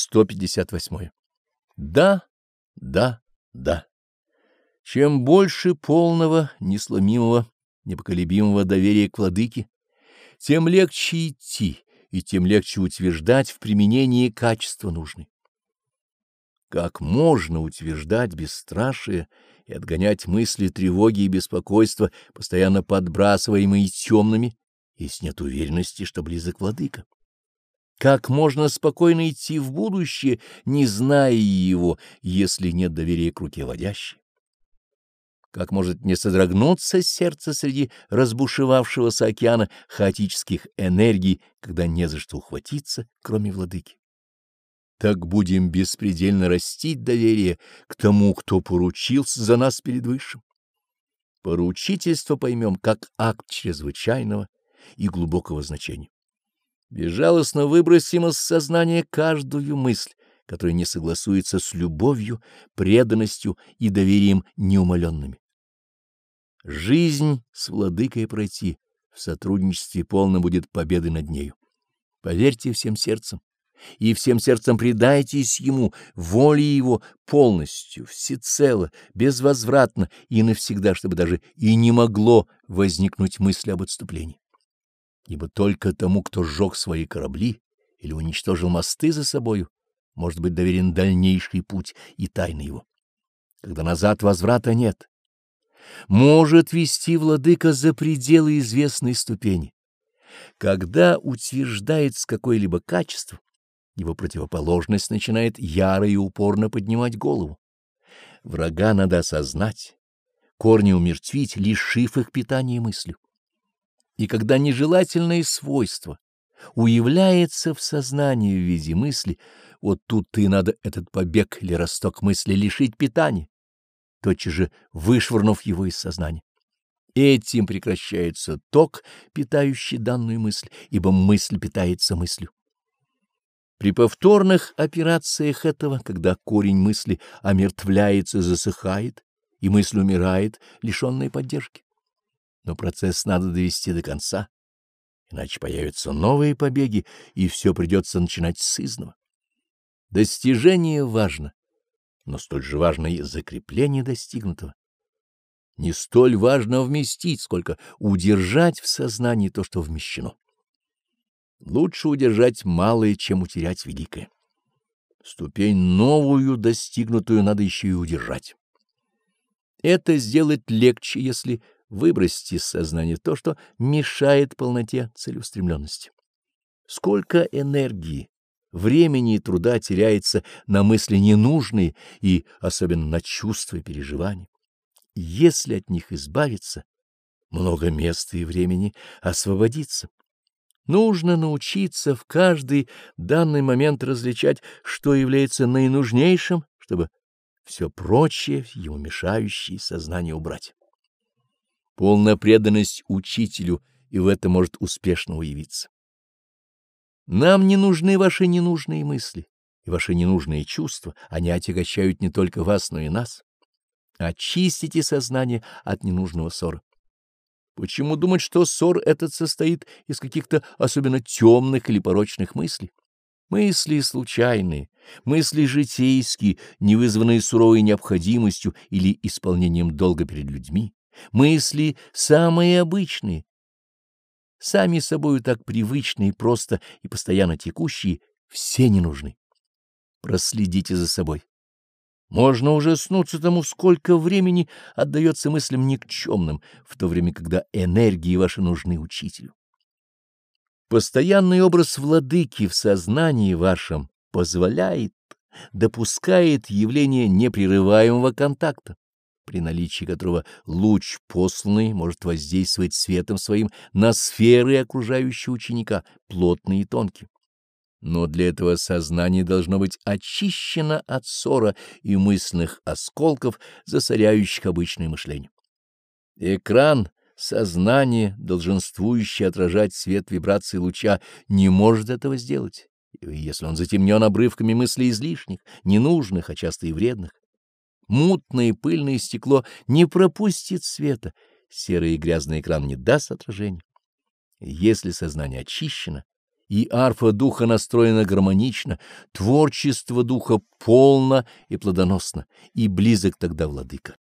158. Да, да, да. Чем больше полного, несломимого, непоколебимого доверия к владыке, тем легче идти и тем легче утверждать в применении качества нужны. Как можно утверждать бесстрашие и отгонять мысли тревоги и беспокойства, постоянно подбрасываемые темными, если нет уверенности, что близок владыка? Как можно спокойно идти в будущее, не зная его, если нет доверия к руке водящей? Как может не содрогнуться сердце среди разбушевавшегося океана хаотических энергий, когда не за что ухватиться, кроме владыки? Так будем беспредельно растить доверие к тому, кто поручился за нас перед Высшим. Поручительство поймем как акт чрезвычайного и глубокого значения. Безжалостно выбросим из сознания каждую мысль, которая не согласуется с любовью, преданностью и доверием неумоленными. Жизнь с владыкой пройти в сотрудничестве полно будет победы над нею. Поверьте всем сердцем, и всем сердцем предайтесь ему, воле его полностью, всецело, безвозвратно и навсегда, чтобы даже и не могло возникнуть мысли об отступлении ибо только тому, кто сжег свои корабли или уничтожил мосты за собою, может быть доверен дальнейший путь и тайны его. Когда назад возврата нет, может вести владыка за пределы известной ступени. Когда утверждается какое-либо качество, его противоположность начинает яро и упорно поднимать голову. Врага надо осознать, корни умертвить, лишив их питания мыслью. И когда нежелательное свойство уявляется в сознании в виде мысли, вот тут-то и надо этот побег или росток мысли лишить питания, тотчас же вышвырнув его из сознания. Этим прекращается ток, питающий данную мысль, ибо мысль питается мыслью. При повторных операциях этого, когда корень мысли омертвляется, засыхает, и мысль умирает, лишенная поддержки но процесс надо довести до конца, иначе появятся новые побеги, и все придется начинать с изного. Достижение важно, но столь же важно и закрепление достигнутого. Не столь важно вместить, сколько удержать в сознании то, что вмещено. Лучше удержать малое, чем утерять великое. Ступень новую, достигнутую, надо еще и удержать. Это сделать легче, если выбросить из сознания то, что мешает полноте целеустремленности. Сколько энергии, времени и труда теряется на мысли ненужные и особенно на чувства и переживания. Если от них избавиться, много места и времени освободится. Нужно научиться в каждый данный момент различать, что является наинужнейшим, чтобы все прочее, ему мешающее сознание убрать полная преданность учителю, и в этом может успешно уявиться. Нам не нужны ваши ненужные мысли и ваши ненужные чувства, они отягощают не только вас, но и нас. Очистите сознание от ненужного ссора. Почему думать, что ссор этот состоит из каких-то особенно темных или порочных мыслей? Мысли случайные, мысли житейские, не вызванные суровой необходимостью или исполнением долга перед людьми мысли самые обычные, сами собою так привычные, просто и постоянно текущие, все не нужны. Проследите за собой. Можно ужаснуться тому, сколько времени отдается мыслям никчемным, в то время, когда энергии ваши нужны учителю. Постоянный образ владыки в сознании вашем позволяет, допускает явление непрерываемого контакта при наличии которого луч посланный может воздействовать светом своим на сферы окружающего ученика, плотные и тонкие. Но для этого сознание должно быть очищено от ссора и мысленных осколков, засоряющих обычное мышление. Экран сознание, долженствующий отражать свет вибрации луча, не может этого сделать, если он затемнен обрывками мыслей излишних, ненужных, а часто и вредных мутное пыльное стекло не пропустит света, серый и грязный экран не даст отражения. Если сознание очищено и арфа духа настроена гармонично, творчество духа полно и плодоносно, и близок тогда владыка.